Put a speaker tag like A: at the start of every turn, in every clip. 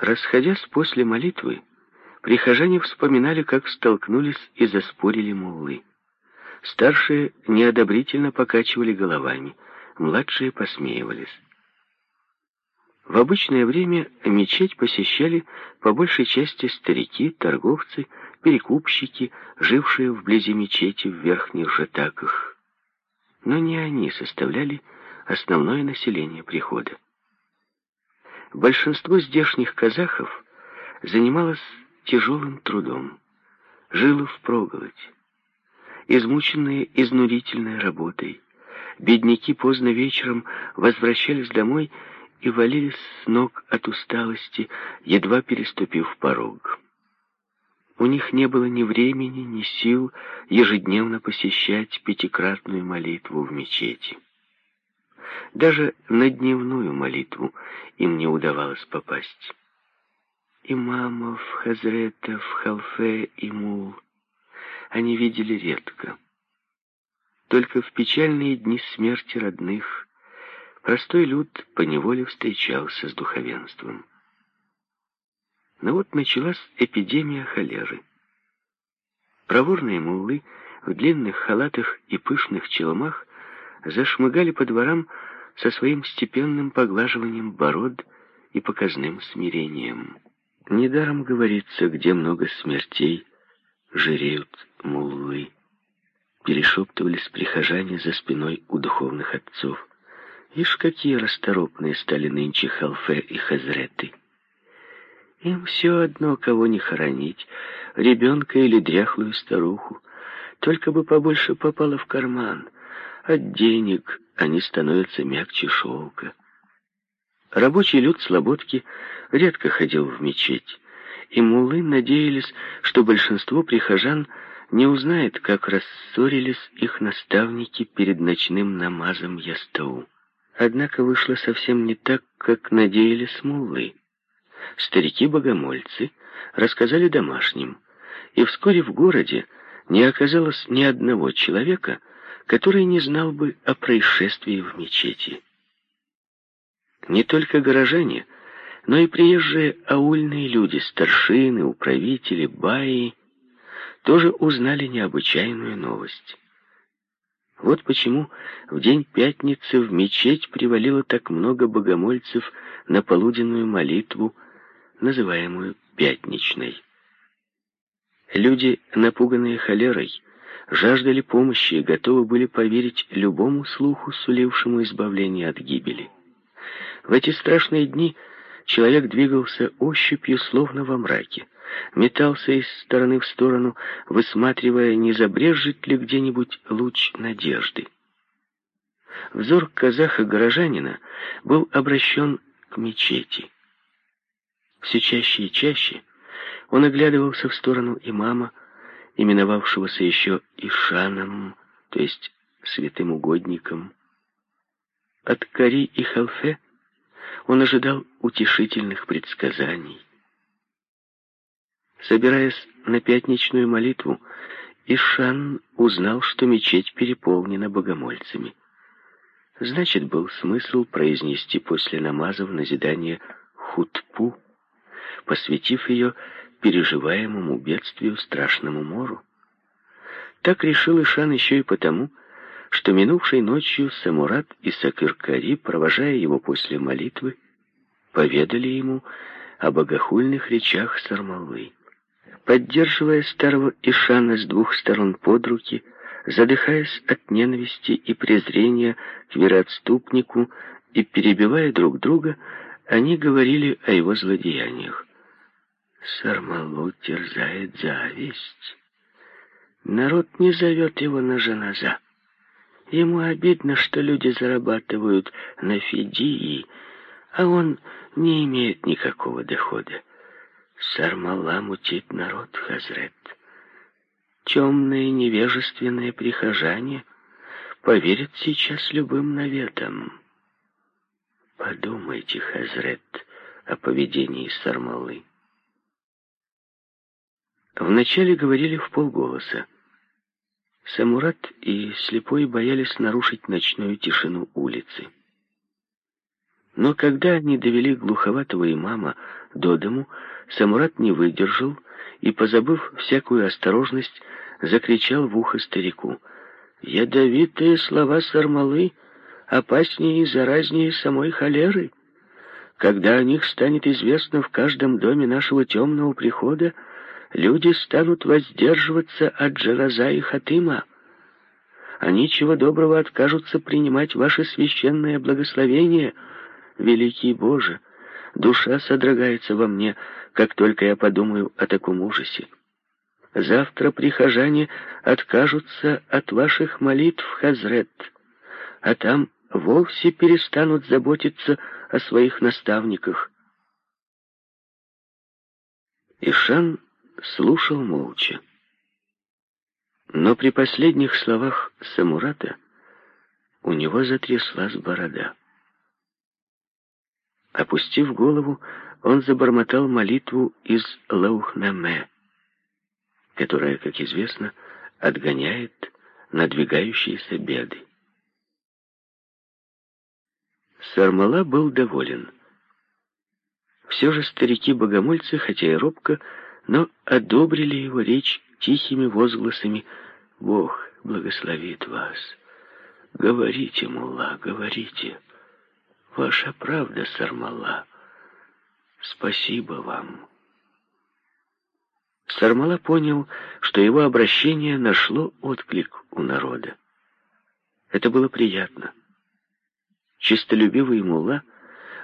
A: Расходясь после молитвы, прихожане вспоминали, как столкнулись и заспорили муллы. Старшие неодобрительно покачивали головами, младшие посмеивались. В обычное время мечеть посещали по большей части старики, торговцы, перекупщики, жившие вблизи мечети в верхних жатаках. Но не они составляли основное население прихода. Большинство здешних казахов занималось тяжелым трудом, жило впроголодь. Измученные изнурительной работой, бедняки поздно вечером возвращались домой и валились с ног от усталости, едва переступив порог. У них не было ни времени, ни сил ежедневно посещать пятикратную молитву в мечети. Даже на дневную молитву им не удавалось попасть. Имамов, хазретов, халфе и мул они видели редко. Только в печальные дни смерти родных простой люд поневоле встречался с духовенством. Но вот началась эпидемия холеры. Проворные муллы в длинных халатах и пышных челмах зашмыгали по дворам со своим степенным поглаживанием бород и показным смирением. Недаром говорится, где много смертей, жиреют муллы. Перешептывались прихожане за спиной у духовных отцов. Ишь, какие расторопные стали нынче халфе и хазреты. Им все одно, кого не хоронить, ребенка или дряхлую старуху. Только бы побольше попало в карман. От денег они становятся мягче шелка. Рабочий люд Слободки редко ходил в мечеть, и муллы надеялись, что большинство прихожан не узнает, как рассорились их наставники перед ночным намазом Ястау. Однако вышло совсем не так, как надеялись муллы. Старики-богомольцы рассказали домашним, и вскоре в городе не оказалось ни одного человека, который не знал бы о происшествии в мечети. Не только горожане, но и приезжие аульные люди, старшины, управители, баи, тоже узнали необычайную новость. Вот почему в день пятницы в мечеть привалило так много богомольцев на полуденную молитву называемую пятничной. Люди, напуганные холерой, жаждали помощи и готовы были поверить любому слуху, сулившему избавление от гибели. В эти страшные дни человек двигался ощупью, словно во мраке, метался из стороны в сторону, высматривая, не забрежет ли где-нибудь луч надежды. Взор казаха-горожанина был обращен к мечети. Все чаще и чаще он оглядывался в сторону имама, именовавшегося еще Ишаном, то есть святым угодником. От Кари и Халфе он ожидал утешительных предсказаний. Собираясь на пятничную молитву, Ишан узнал, что мечеть переполнена богомольцами. Значит, был смысл произнести после намаза в назидание хутпу, посвятив ее переживаемому бедствию страшному мору. Так решил Ишан еще и потому, что минувшей ночью Самурат и Сакыркари, провожая его после молитвы, поведали ему о богохульных речах Сармалы. Поддерживая старого Ишана с двух сторон под руки, задыхаясь от ненависти и презрения к вероотступнику и перебивая друг друга, они говорили о его злодеяниях. Сармалу терзает зависть. Народ не зовет его на жаназа. Ему обидно, что люди зарабатывают на фидии, а он не имеет никакого дохода. Сармала мутит народ, Хазрет. Темные невежественные прихожане поверят сейчас любым наветам. Подумайте, Хазрет, о поведении Сармалы. Вначале говорили в полголоса. Самурат и Слепой боялись нарушить ночную тишину улицы. Но когда они довели глуховатого имама до дому, Самурат не выдержал и, позабыв всякую осторожность, закричал в ухо старику. «Ядовитые слова сармалы опаснее и заразнее самой холеры. Когда о них станет известно в каждом доме нашего темного прихода, люди станут воздерживаться от Джараза и Хатыма. Они чего доброго откажутся принимать ваше священное благословение, великий Боже. Душа содрогается во мне, как только я подумаю о таком ужасе. Завтра прихожане откажутся от ваших молитв, Хазрет, а там вовсе перестанут заботиться о своих наставниках. Ишан слушал молча. Но при последних словах Самурата у него затряслась борода. Опустив голову, он забормотал молитву из Лаухнаме, которая, как известно, отгоняет надвигающиеся беды. Сармала был доволен. Все же старики-богомольцы, хотя и робко, но одобрили его речь тихими возгласами «Бог благословит вас». «Говорите, мулла, говорите. Ваша правда, Сармала. Спасибо вам». Сармала понял, что его обращение нашло отклик у народа. Это было приятно. Чистолюбивый мулла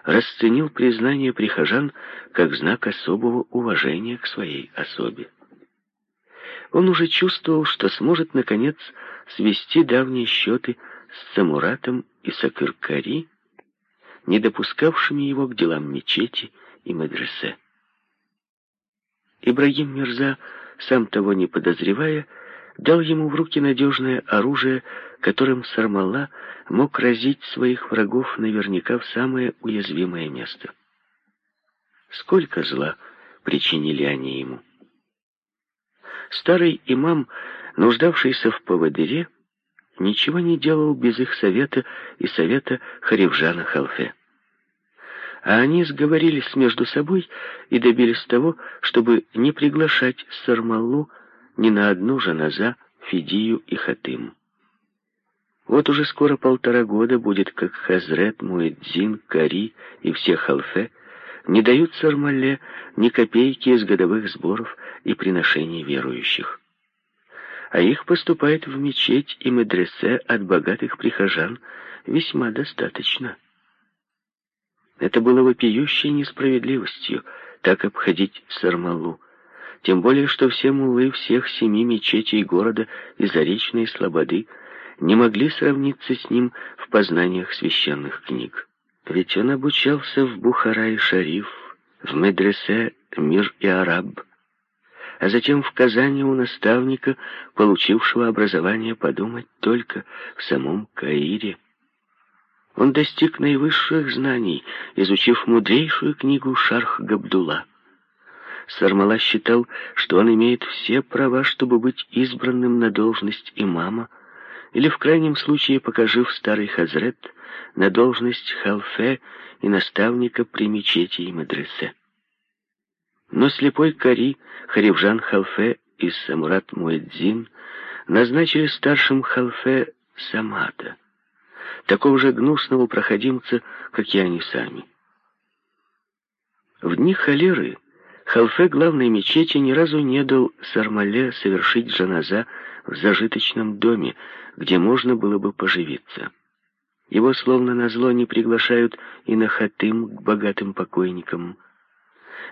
A: расценил признание прихожан как знак особого уважения к своей особе. Он уже чувствовал, что сможет, наконец, свести давние счеты с Самуратом и Сакыркари, не допускавшими его к делам мечети и медресе. Ибрагим Мирза, сам того не подозревая, дал ему в руки надежное оружие, которым Сармалла мог разить своих врагов наверняка в самое уязвимое место. Сколько зла причинили они ему! Старый имам, нуждавшийся в поводыре, ничего не делал без их совета и совета Харивжана Халфе. А они сговорились между собой и добились того, чтобы не приглашать Сармаллу ни на одну жаназа, Фидию и Хатым. Вот уже скоро полтора года будет, как Хазрет, Муэдзин, Кари и все халфе не дают Сармалле ни копейки из годовых сборов и приношений верующих. А их поступает в мечеть и медресе от богатых прихожан весьма достаточно. Это было вопиющей несправедливостью, так обходить Сармалу. Тем более, что все мулы всех семи мечетей города и Заречной Слободы не могли сравниться с ним в познаниях священных книг. Ведь он обучался в Бухара-и-Шариф, в медресе «Мир и Араб», а затем в Казани у наставника, получившего образование подумать только в самом Каире. Он достиг наивысших знаний, изучив мудрейшую книгу Шарх Габдулла. Сармала считал, что он имеет все права, чтобы быть избранным на должность имама, или в крайнем случае, покажив старый хазрет, на должность халфе и наставника при мечети и мадресе. Но слепой Кари, Харивжан Халфе и Самурат Муэдзин назначили старшим халфе Самата, такого же гнусного проходимца, как и они сами. В дни холеры халфе главной мечети ни разу не дал Сармале совершить жаназа в зажиточном доме, где можно было бы поживиться. Его словно назло не приглашают и на хатым к богатым покойникам.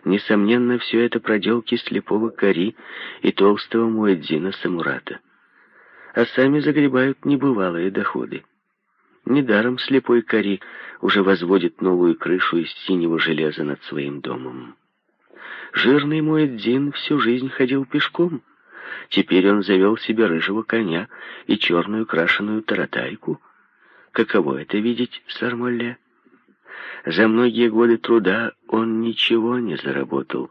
A: Несомненно, все это проделки слепого Кари и толстого Муэдзина Самурата. А сами загребают небывалые доходы. Недаром слепой Кари уже возводит новую крышу из синего железа над своим домом. Жирный Муэдзин всю жизнь ходил пешком. Теперь он завел себе рыжего коня и черную крашеную таратайку — Каково это видеть Сармолле? За многие годы труда он ничего не заработал,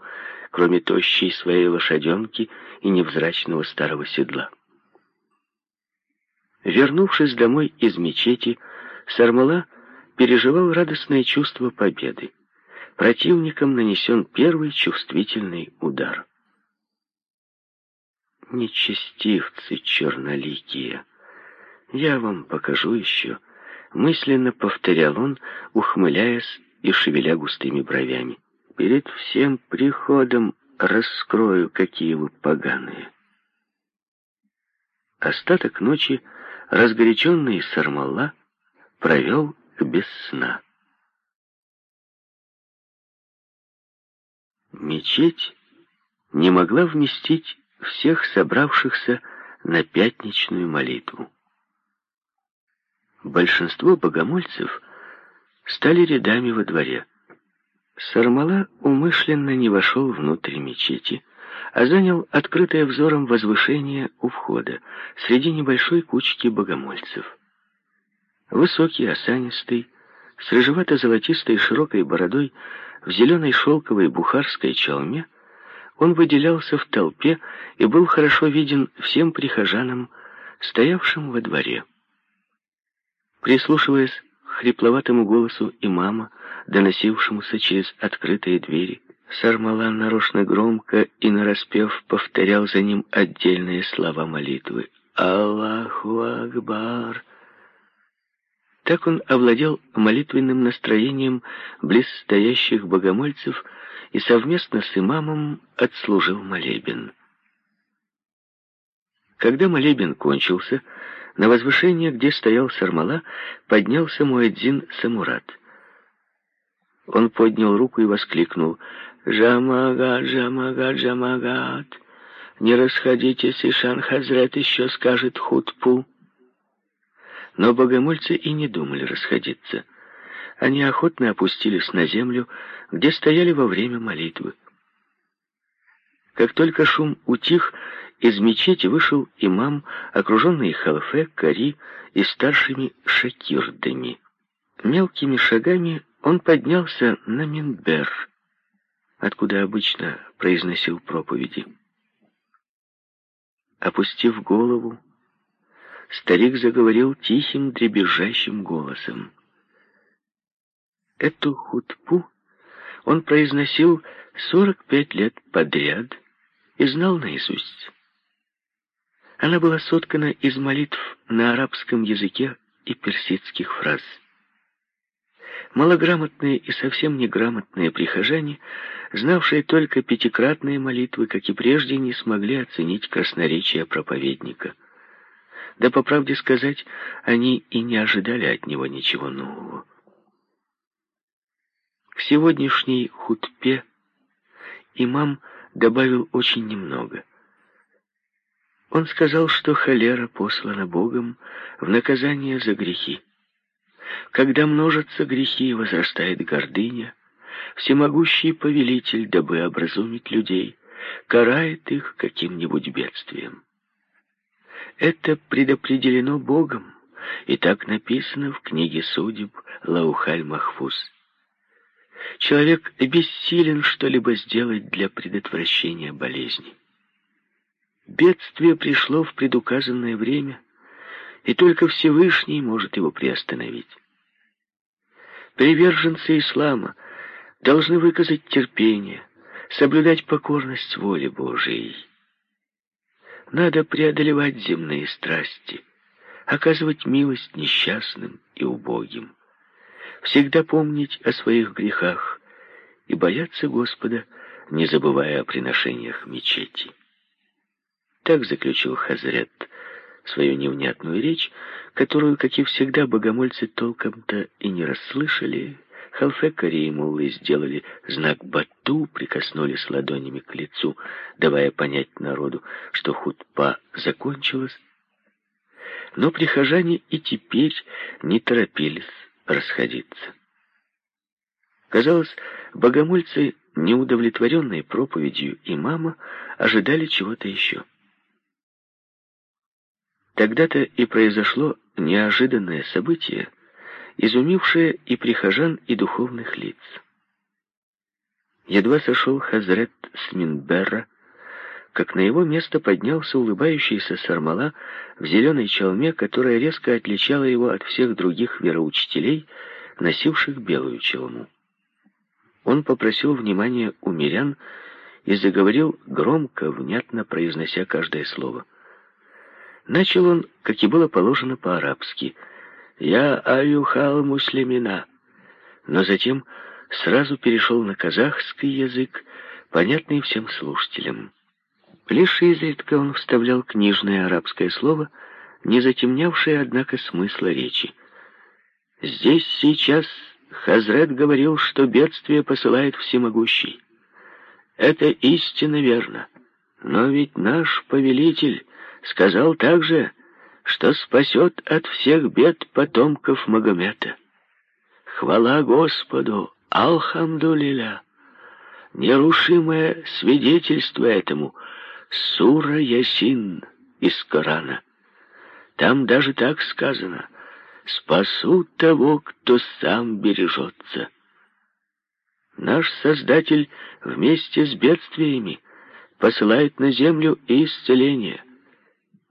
A: кроме тощей своей лошаденки и невзрачного старого седла. Вернувшись домой из мечети, Сармала переживал радостное чувство победы. противникам нанесен первый чувствительный удар. Нечестивцы черноликие, я вам покажу еще, мысленно повторял он, ухмыляясь и шевеля густыми бровями. Перед всем приходом раскрою, какие вы поганые. Остаток ночи разгоряченный Сармалла провел без сна. Мечеть не могла вместить всех собравшихся на пятничную молитву. Большинство богомольцев стали рядами во дворе. Сармала умышленно не вошел внутрь мечети, а занял открытое взором возвышение у входа, среди небольшой кучки богомольцев. Высокий, осанистый, с рыжевато-золотистой широкой бородой, в зеленой шелковой бухарской челме, он выделялся в толпе и был хорошо виден всем прихожанам, стоявшим во дворе. Прислушиваясь к хрипловатому голосу имама, доносившемуся через открытые двери, Сармалан нарочно громко и нараспев повторял за ним отдельные слова молитвы. «Аллаху Акбар!» Так он овладел молитвенным настроением близстоящих богомольцев и совместно с имамом отслужил молебен. Когда молебен кончился, на возвышение, где стоял Сармала, поднялся Муэдзин Самурат. Он поднял руку и воскликнул «Джамагат, Джамагат, Джамагат! Не расходитесь, Ишан Хазрет еще скажет хутпу!» Но богомольцы и не думали расходиться. Они охотно опустились на землю, где стояли во время молитвы. Как только шум утих, из мечети вышел имам, окруженный халфе, кари и старшими шакирдами. Мелкими шагами он поднялся на Минбер, откуда обычно произносил проповеди. Опустив голову, старик заговорил тихим, дребезжащим голосом. Эту хутпу он произносил сорок пять лет подряд и знал наизусть. Она была соткана из молитв на арабском языке и персидских фраз. Малограмотные и совсем неграмотные прихожане, знавшие только пятикратные молитвы, как и прежде, не смогли оценить красноречие проповедника. Да, по правде сказать, они и не ожидали от него ничего нового. К сегодняшней хутпе имам добавил очень немного. Он сказал, что холера послана Богом в наказание за грехи. Когда множатся грехи и возрастает гордыня, всемогущий повелитель, дабы образумить людей, карает их каким-нибудь бедствием. Это предопределено Богом, и так написано в книге судеб Лаухаль-Махфуз. Человек бессилен что-либо сделать для предотвращения болезни. Бедствие пришло в предуказанное время, и только Всевышний может его приостановить. Приверженцы ислама должны выказать терпение, соблюдать покорность воле Божией. Надо преодолевать земные страсти, оказывать милость несчастным и убогим, всегда помнить о своих грехах и бояться Господа, не забывая о приношениях мечети. Так заключил Хазрет свою невнятную речь, которую, как и всегда, богомольцы толком-то и не расслышали. Халфекари и Муллы сделали знак Бату, прикоснулись ладонями к лицу, давая понять народу, что хутпа закончилась. Но прихожане и теперь не торопились расходиться. Казалось, богомольцы, неудовлетворенные проповедью имама, ожидали чего-то еще. Тогда-то и произошло неожиданное событие, изумившее и прихожан, и духовных лиц. Едва сошел Хазрет с Минберра, как на его место поднялся улыбающийся Сармала в зеленой чалме, которая резко отличала его от всех других вероучителей, носивших белую челму. он попросил внимания у мирян и заговорил громко, внятно произнося каждое слово. Начал он, как и было положено по-арабски, «Я аюхал муслимина», но затем сразу перешел на казахский язык, понятный всем слушателям. Лишь изредка он вставлял книжное арабское слово, не затемнявшее, однако, смысла речи. Здесь сейчас Хазрет говорил, что бедствие посылает всемогущий. Это истинно верно. Но ведь наш повелитель сказал также, что спасет от всех бед потомков Магомета. Хвала Господу, Алхамдулиля! Нерушимое свидетельство этому Сура Ясин из Корана. Там даже так сказано — спасу того, кто сам бережется. Наш Создатель вместе с бедствиями посылает на землю исцеление.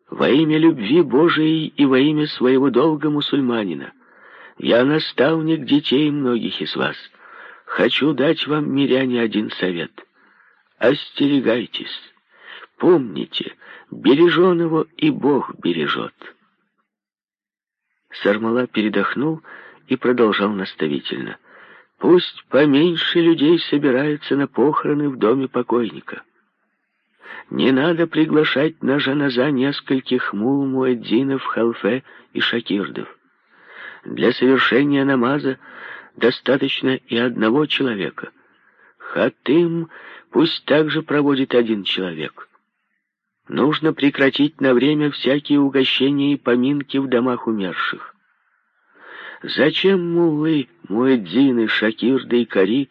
A: Во имя любви Божией и во имя своего долга мусульманина я наставник детей многих из вас. Хочу дать вам, миряне, один совет. Остерегайтесь. Помните, бережен его и Бог бережет. Сармала передохнул и продолжал наставительно. «Пусть поменьше людей собирается на похороны в доме покойника. Не надо приглашать на жаназа нескольких мул-муэдзинов, халфе и шакирдов. Для совершения намаза достаточно и одного человека. Хатым пусть также проводит один человек». Нужно прекратить на время всякие угощения и поминки в домах умерших. Зачем муллы, муэдзины, шакирды и кари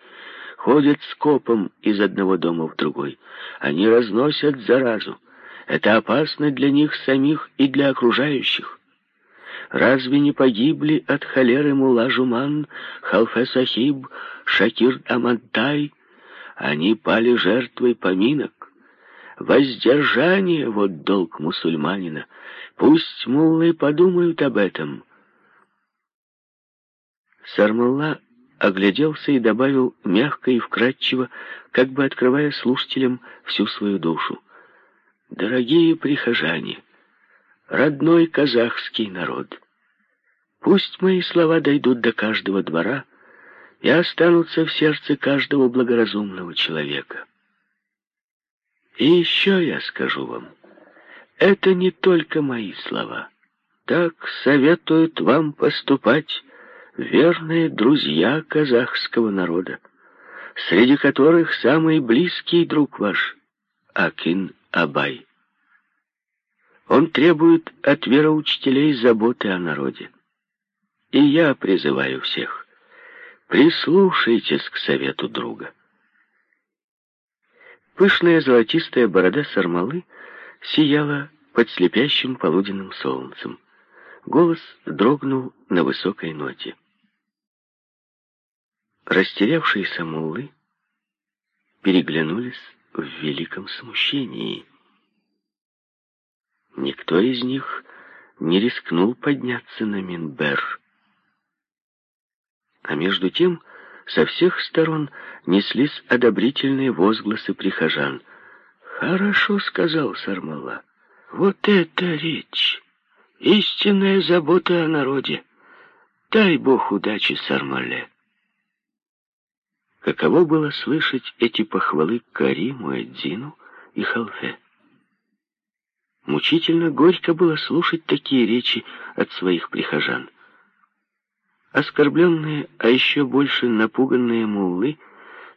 A: ходят скопом из одного дома в другой? Они разносят заразу. Это опасно для них самих и для окружающих. Разве не погибли от холеры мулла Жуман, Халфе Сахиб, Шакир Амантай? Они пали жертвой поминок. Воздержание — вот долг мусульманина. Пусть муллы подумают об этом. Сармулла огляделся и добавил мягко и вкратчиво, как бы открывая слушателям всю свою душу. «Дорогие прихожане, родной казахский народ, пусть мои слова дойдут до каждого двора и останутся в сердце каждого благоразумного человека. И еще я скажу вам, это не только мои слова. Так советуют вам поступать верные друзья казахского народа, среди которых самый близкий друг ваш — Акин Абай. Он требует от вероучителей заботы о народе. И я призываю всех, прислушайтесь к совету друга. Пышная золотистая борода сармалы сияла под слепящим полуденным солнцем. Голос дрогнул на высокой ноте. Растерявшиеся муллы переглянулись в великом смущении. Никто из них не рискнул подняться на Минбер. А между тем со всех сторон неслись одобрительные возгласы прихожан. «Хорошо», — сказал Сармала, — «вот это речь! Истинная забота о народе! Дай Бог удачи Сармале!» Каково было слышать эти похвалы Кариму, Эдзину и Халфе? Мучительно горько было слушать такие речи от своих прихожан. Оскорбленные, а еще больше напуганные муллы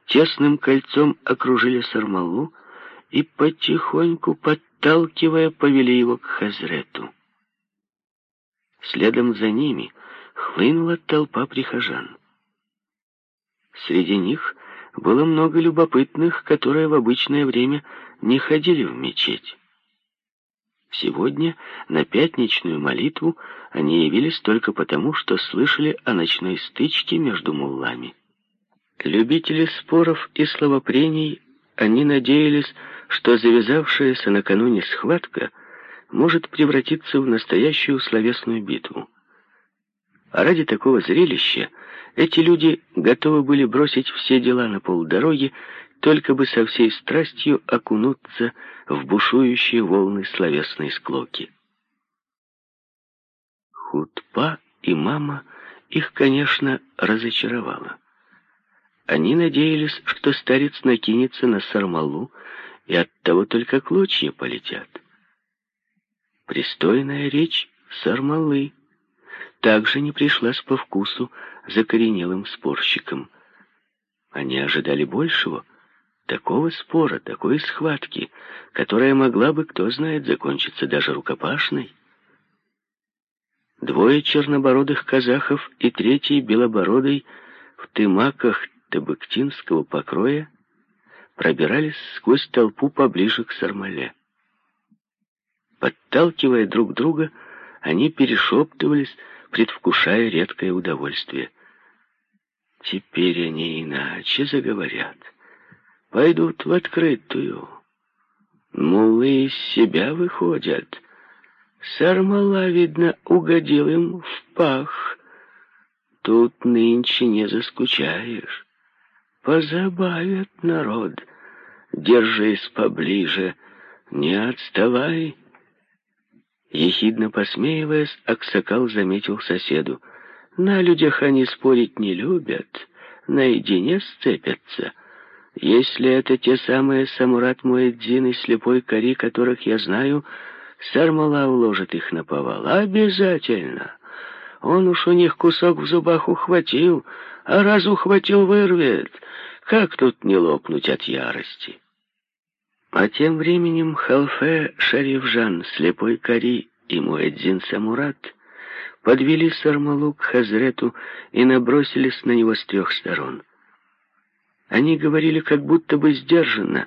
A: тесным кольцом окружили Сармалу и потихоньку, подталкивая, повели его к Хазрету. Следом за ними хлынула толпа прихожан. Среди них было много любопытных, которые в обычное время не ходили в мечеть. Сегодня на пятничную молитву они явились только потому, что слышали о ночной стычке между муллами. Любители споров и словопрений, они надеялись, что завязавшаяся накануне схватка может превратиться в настоящую словесную битву. А ради такого зрелища эти люди готовы были бросить все дела на полдороги, только бы со всей страстью окунуться в бушующие волны словесной склоки. Хутпа и мама их, конечно, разочаровала. Они надеялись, что старец накинется на Сармалу, и оттого только клочья полетят. Пристойная речь Сармалы также не пришлась по вкусу закоренелым спорщикам. Они ожидали большего, такого спора, такой схватки, которая могла бы, кто знает, закончиться даже рукопашной. Двое чернобородых казахов и третий белобородый в тымаках табыктинского покроя пробирались сквозь толпу поближе к Сармале. Подталкивая друг друга, они перешептывались, предвкушая редкое удовольствие. Теперь они иначе заговорят. Пойдут в открытую. Мулы из себя выходят. Сармала, видно, угодил им в пах. Тут нынче не заскучаешь. Позабавят народ. Держись поближе, не отставай. Ехидно посмеиваясь, Аксакал заметил соседу. На людях они спорить не любят, наедине сцепятся. Если это те самые Самурат Муэдзин и слепой Кари, которых я знаю, Сармала уложит их на повал. Обязательно. Он уж у них кусок в зубах ухватил, а раз ухватил, вырвет. Как тут не лопнуть от ярости? А тем временем Халфе Шарифжан, слепой Кари и Муэдзин Самурат подвели Сармалу к Хазрету и набросились на него с трех сторон. Они говорили как будто бы сдержанно,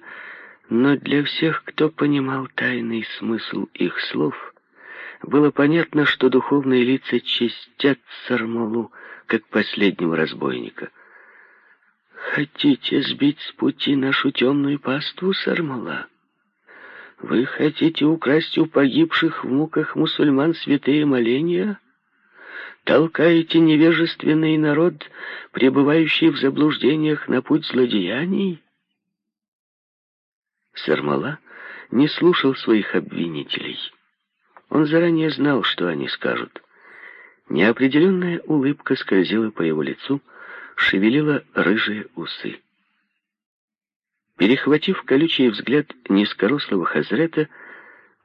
A: но для всех, кто понимал тайный смысл их слов, было понятно, что духовные лица чистят Сармалу, как последнего разбойника. «Хотите сбить с пути нашу темную паству, Сармала? Вы хотите украсть у погибших в муках мусульман святые моления?» Толкаете невежественный народ, пребывающий в заблуждениях на путь злодеяний? Сармала не слушал своих обвинителей. Он заранее знал, что они скажут. Неопределенная улыбка скользила по его лицу, шевелила рыжие усы. Перехватив колючий взгляд низкорослого хазрета,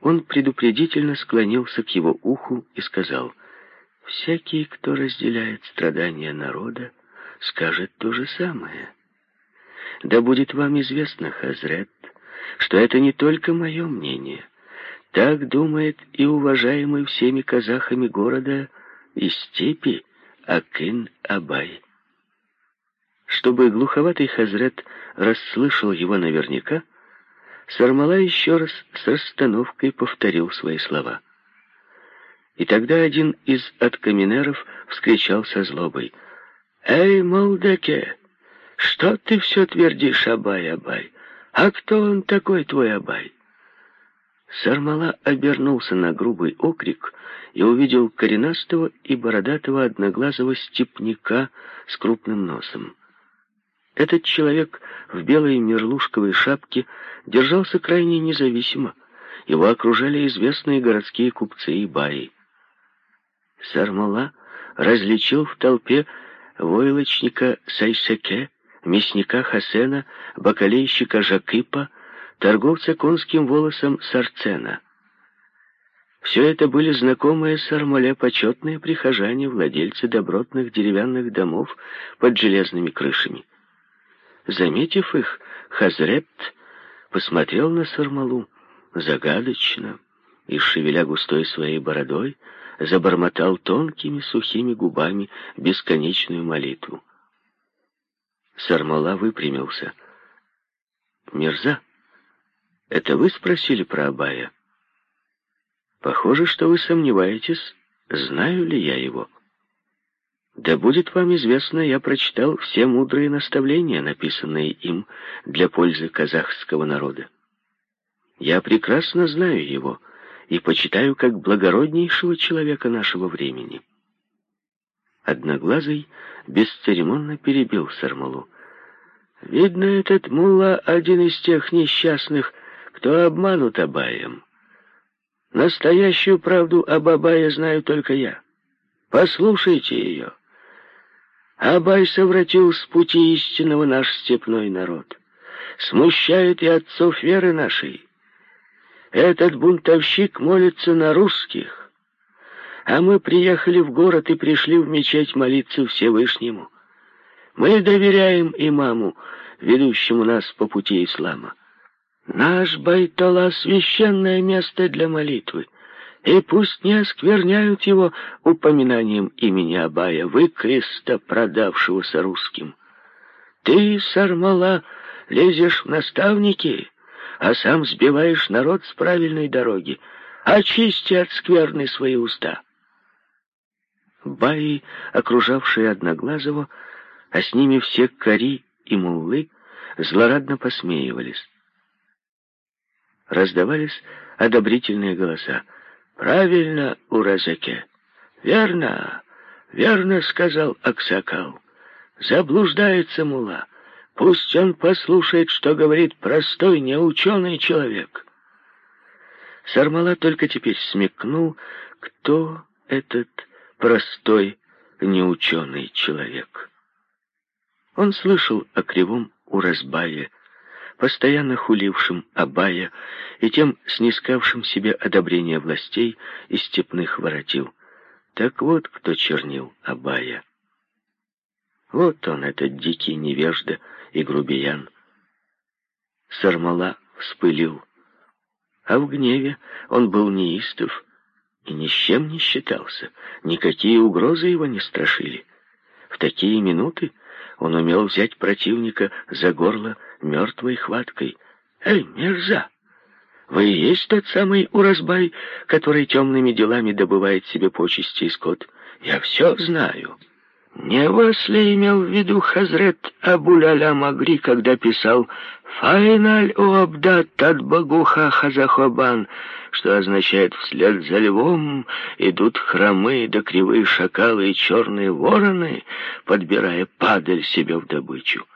A: он предупредительно склонился к его уху и сказал, «Всякий, кто разделяет страдания народа, скажет то же самое. Да будет вам известно, хазрет, что это не только мое мнение. Так думает и уважаемый всеми казахами города и степи Акын-Абай. Чтобы глуховатый хазрет расслышал его наверняка, Сармала еще раз с расстановкой повторил свои слова. И тогда один из откаминеров вскричал со злобой. «Эй, Молдаке, что ты все твердишь, Абай, Абай? А кто он такой, твой Абай?» Сармала обернулся на грубый окрик и увидел коренастого и бородатого одноглазого степняка с крупным носом. Этот человек в белой мерлушковой шапке держался крайне независимо. Его окружали известные городские купцы и баи. Сармала различил в толпе войлочника Сайсеке, мясника Хасена, бакалейщика Жакипа, торговца конским волосом Сарцена. Все это были знакомые Сармале почетные прихожане, владельцы добротных деревянных домов под железными крышами. Заметив их, Хазрет посмотрел на Сармалу загадочно и, шевеля густой своей бородой, забормотал тонкими сухими губами бесконечную молитву. Сармала выпрямился. «Мирза!» Это вы спросили про Абая? Похоже, что вы сомневаетесь, знаю ли я его. Да будет вам известно, я прочитал все мудрые наставления, написанные им для пользы казахского народа. Я прекрасно знаю его и почитаю как благороднейшего человека нашего времени. Одноглазый бесцеремонно перебил Сармалу. «Видно, этот мулла один из тех несчастных, кто обманут Абаем. Настоящую правду об Абае знаю только я. Послушайте ее. Абай совратил с пути истинного наш степной народ. Смущает и отцов веры нашей. Этот бунтовщик молится на русских, а мы приехали в город и пришли в мечеть молиться Всевышнему. Мы доверяем имаму, ведущему нас по пути ислама. Наш Байтала — священное место для молитвы, и пусть не оскверняют его упоминанием имени Абая, вы креста, продавшегося русским. Ты, Сармала, лезешь в наставники, а сам сбиваешь народ с правильной дороги. Очисти от скверны свои уста. Баи, окружавшие Одноглазого, а с ними все Кари и Муллы, злорадно посмеивались. Раздавались одобрительные голоса. «Правильно, Уразаке! Верно, верно, — сказал Аксакал. Заблуждается мула. Пусть он послушает, что говорит простой, неученый человек». Сармала только теперь смекнул, кто этот простой, неученый человек. Он слышал о кривом Уразбае, постоянно хулившим Абая и тем снискавшим себе одобрение властей и степных воротил. Так вот, кто чернил Абая. Вот он, этот дикий невежда и грубиян. Сармала вспылил, а в гневе он был неистов и ни с чем не считался, никакие угрозы его не страшили. В такие минуты он умел взять противника за горло мертвой хваткой. «Эй, мерза! Вы и есть тот самый Уразбай, который темными делами добывает себе почести и скот? Я все знаю». Не вас ли имел в виду Хазрет Абуляля Магри, когда писал «Файналь у Абдат от Багуха Хазахобан», что означает «вслед за львом идут хромые да кривые шакалы и черные вороны, подбирая падаль себе в добычу».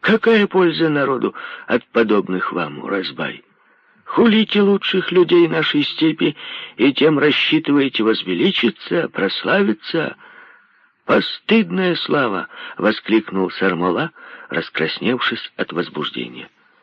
A: Какая польза народу от подобных вам, Уразбай? Хулите лучших людей нашей степи и тем рассчитываете возвеличиться, прославиться. «Постыдная слава!» — воскликнул Сармола, раскрасневшись от возбуждения.